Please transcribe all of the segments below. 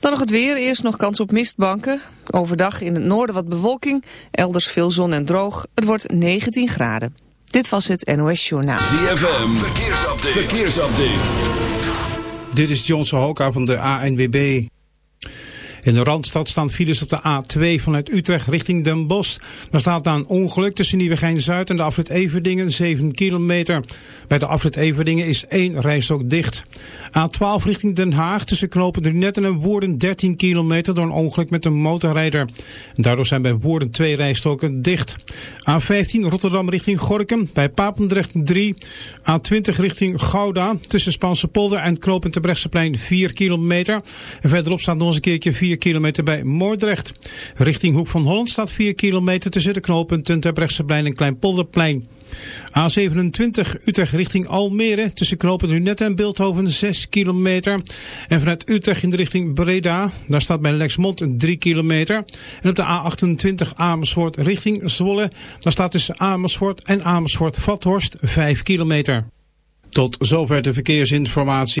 Dan nog het weer. Eerst nog kans op mistbanken. Overdag in het noorden wat bewolking. Elders veel zon en droog. Het wordt 19 graden. Dit was het NOS Journaal. ZFM. Verkeersupdate. Verkeersupdate. Dit is Johnson Hoka van de ANWB. In de Randstad staan files op de A2 vanuit Utrecht richting Den Bosch. Daar staat dan een ongeluk tussen Nieuwegein-Zuid en de afrit Everdingen, 7 kilometer. Bij de afrit Everdingen is één rijstok dicht. A12 richting Den Haag tussen knopen Drunetten en Woerden 13 kilometer door een ongeluk met een motorrijder. daardoor zijn bij Woerden twee rijstoken dicht. A15 Rotterdam richting Gorkum bij Papendrecht 3. A20 richting Gouda tussen Spanse polder en knooppunt Terbrechtseplein 4 kilometer. En verderop staat nog eens een keertje 4 kilometer bij Moordrecht. Richting Hoek van Holland staat 4 kilometer tussen de knooppunten Terbrechtseplein en Kleinpolderplein. A27 Utrecht richting Almere tussen knopen Lunette en Beeldhoven 6 kilometer. En vanuit Utrecht in de richting Breda, daar staat bij Lexmond 3 kilometer. En op de A28 Amersfoort richting Zwolle, daar staat tussen Amersfoort en Amersfoort-Vathorst 5 kilometer. Tot zover de verkeersinformatie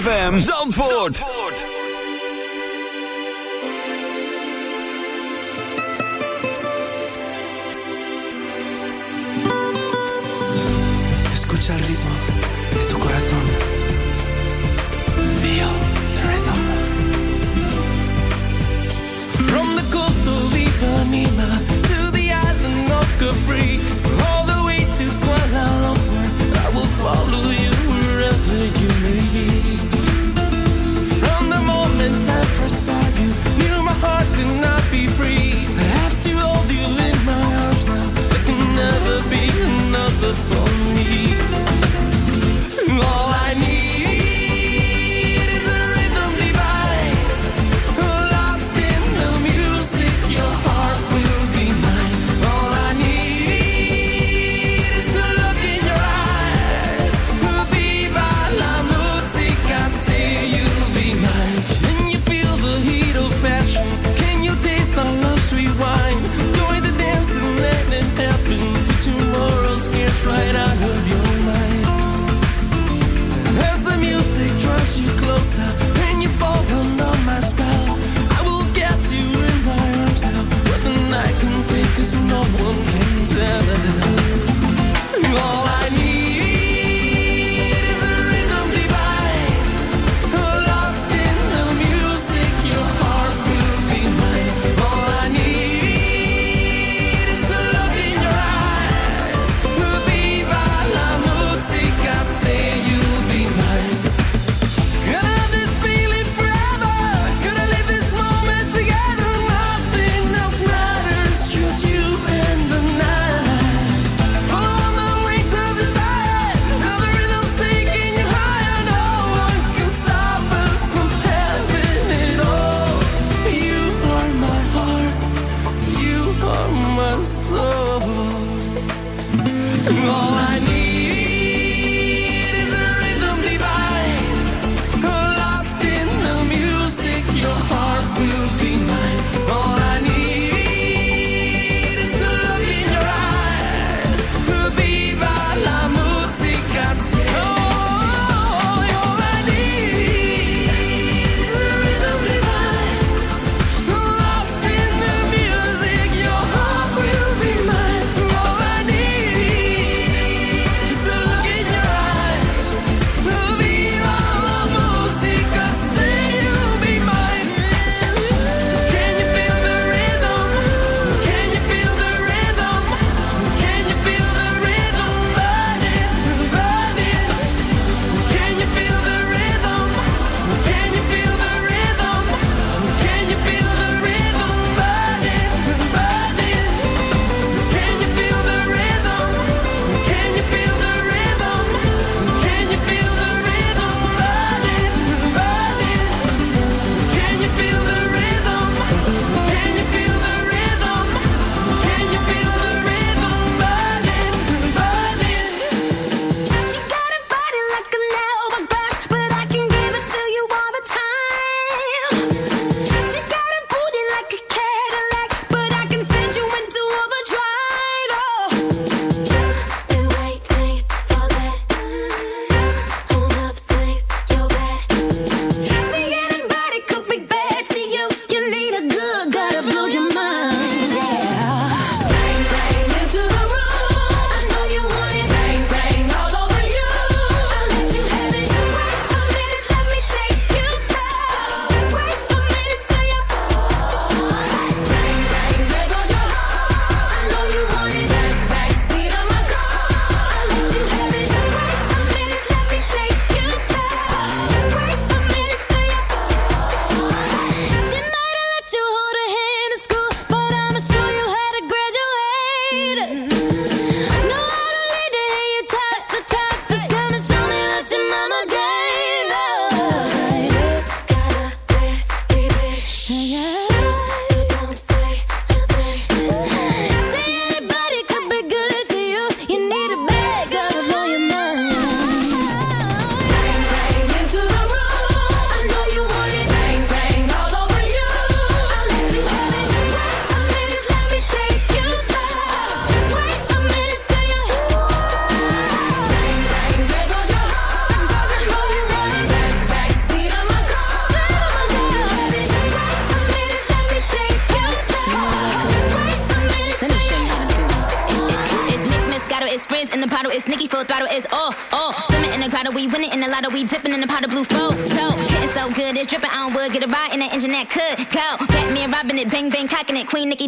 ZFM Zandvoort.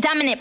Dominant,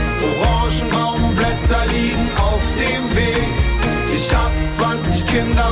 Orangenbaumblätter liegen auf dem Weg. Ich hab 20 Kinder,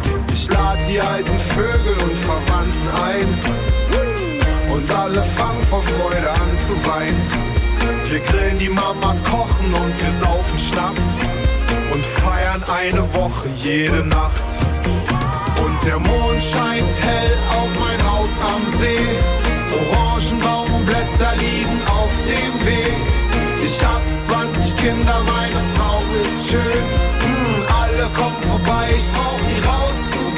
Lad die alten Vögel und Verwandten ein. Und alle fangen vor Freude an zu weinen. Wir grillen die Mamas, kochen und wir saufen Schnaps. Und feiern eine Woche jede Nacht. Und der Mond scheint hell auf mein Haus am See. Orangenbaumblätter liegen auf dem Weg. Ich hab 20 Kinder, meine Frau ist schön. Mm, alle kommen vorbei, ich brauch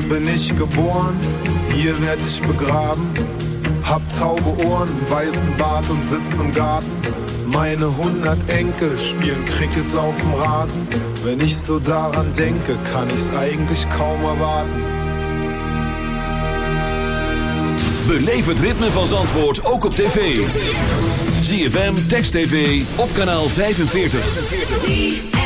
Hier bin ich geboren, hier werd ich begraben. Hab taube Ohren, weißen Bart und sitz im Garten. Meine hundert Enkel spielen Cricket auf dem Rasen. Wenn ich so daran denke, kann ich's eigentlich kaum erwarten. Beleef het ritme van Zandvoort ook op tv. ZFM, Text TV, op kanaal 45.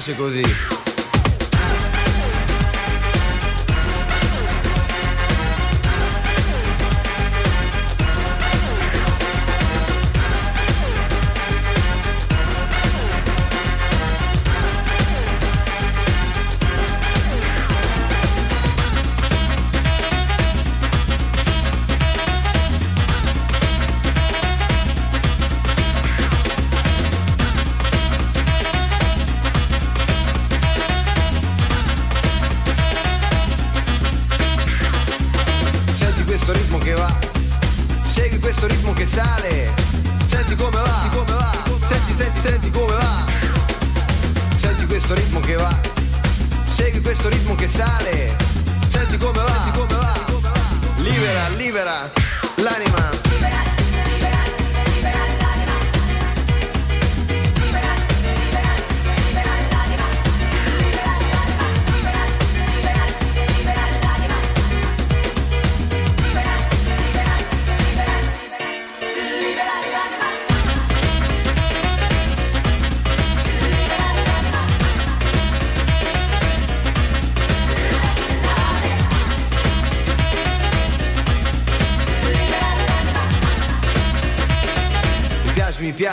piace così.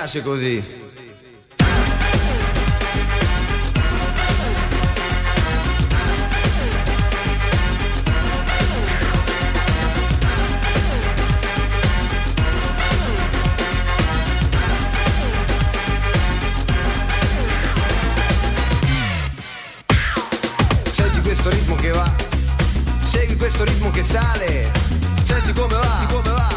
piace così. questo ritmo che va, segui questo ritmo che sale, senti come va, come va.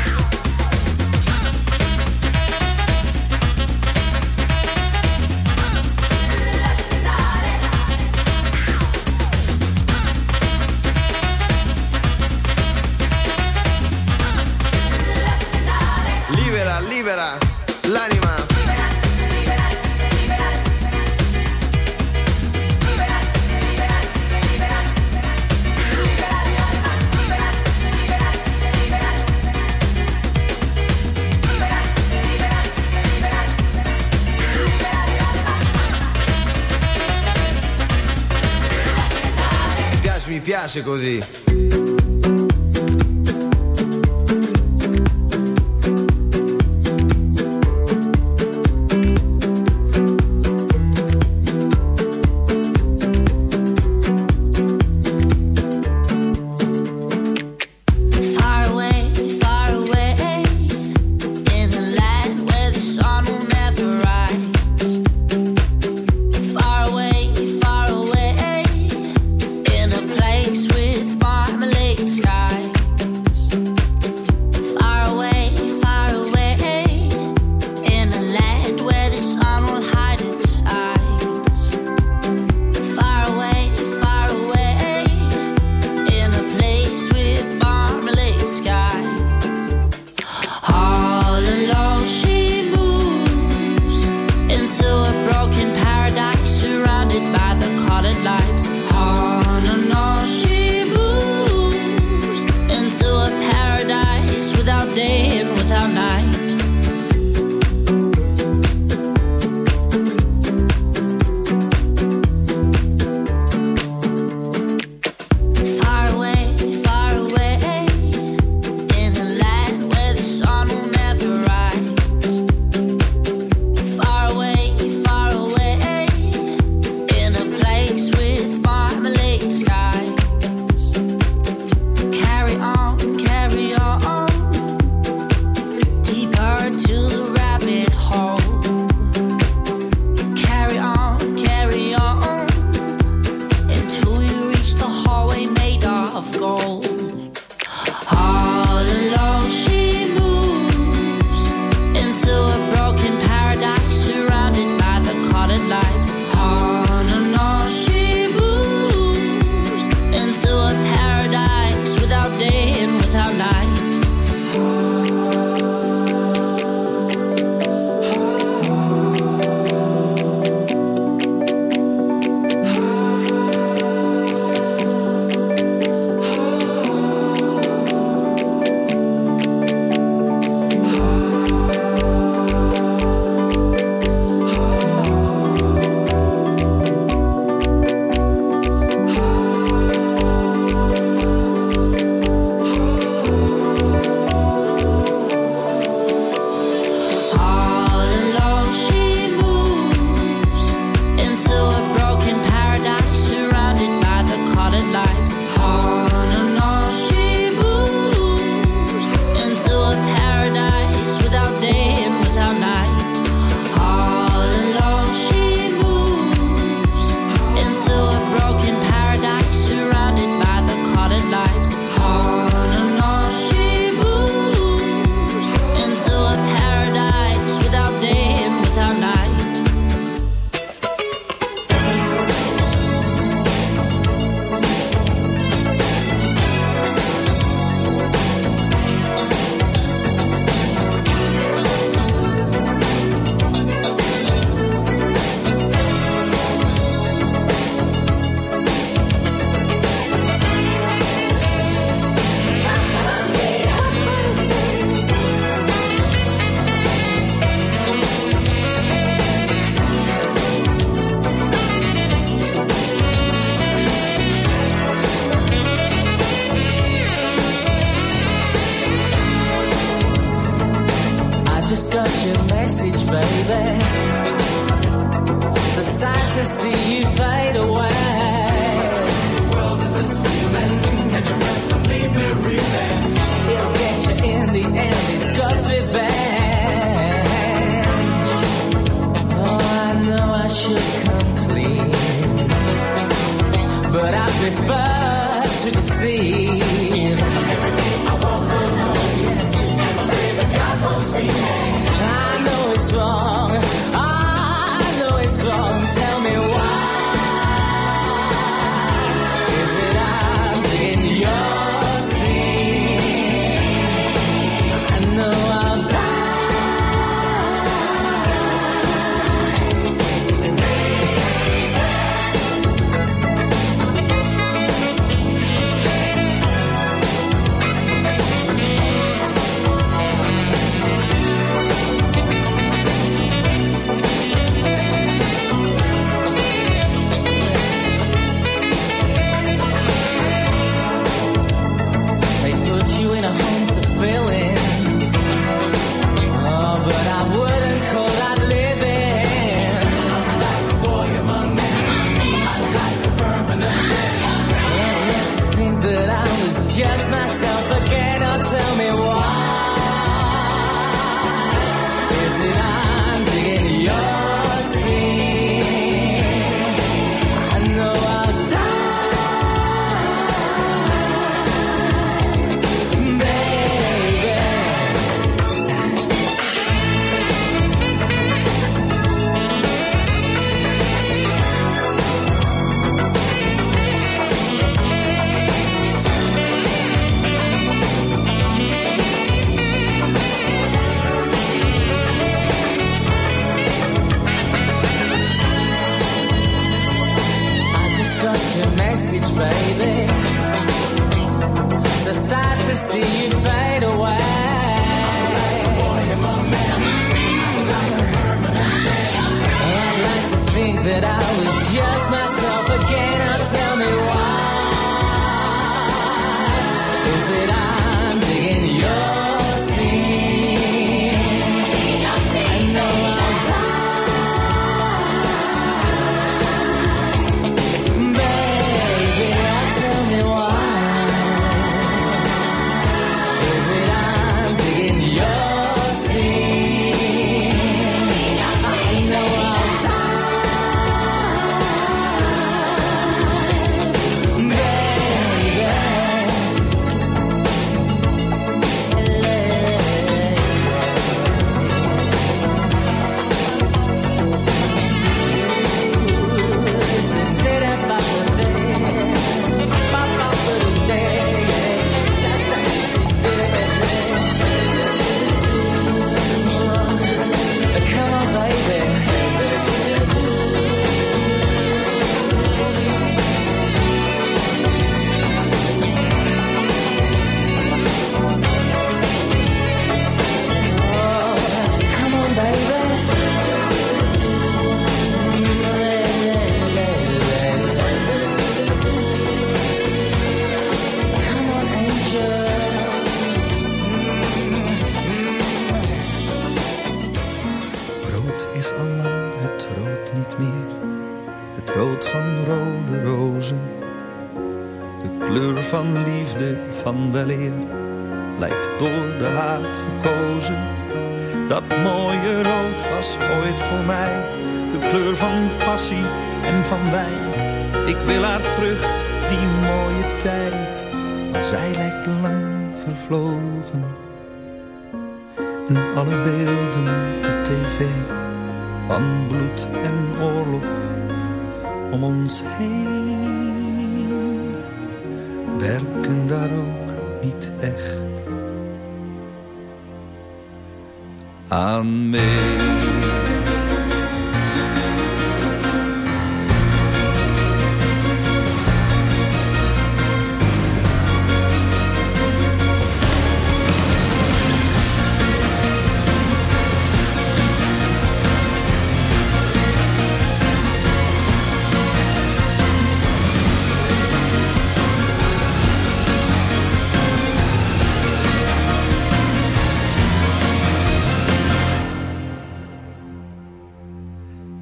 piace così.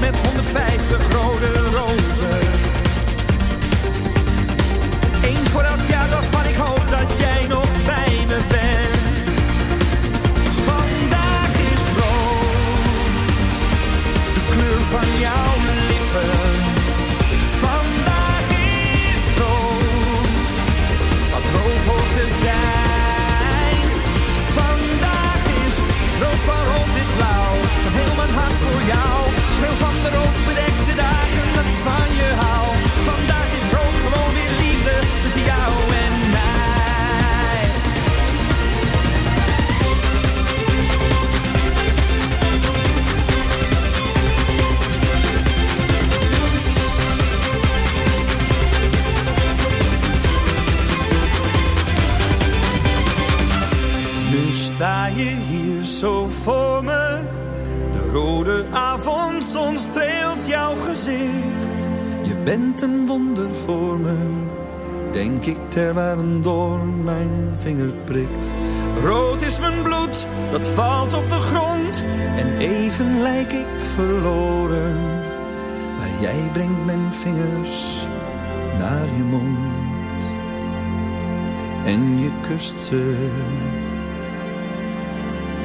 Met 150 rode rozen. Eén voor elk jaar waarvan ik hoop dat jij nog bij me bent. Vandaag is rood de kleur van jouw lippen. Vandaag is rood, wat rood hoort te zijn. Vandaag is rood van rood blauw, van heel mijn hart voor jou. Je hier zo voor me. De rode avondzon streelt jouw gezicht. Je bent een wonder voor me. Denk ik terwijl een doorn mijn vinger prikt. Rood is mijn bloed, dat valt op de grond. En even lijk ik verloren. Maar jij brengt mijn vingers naar je mond. En je kust ze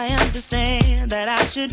I understand that I should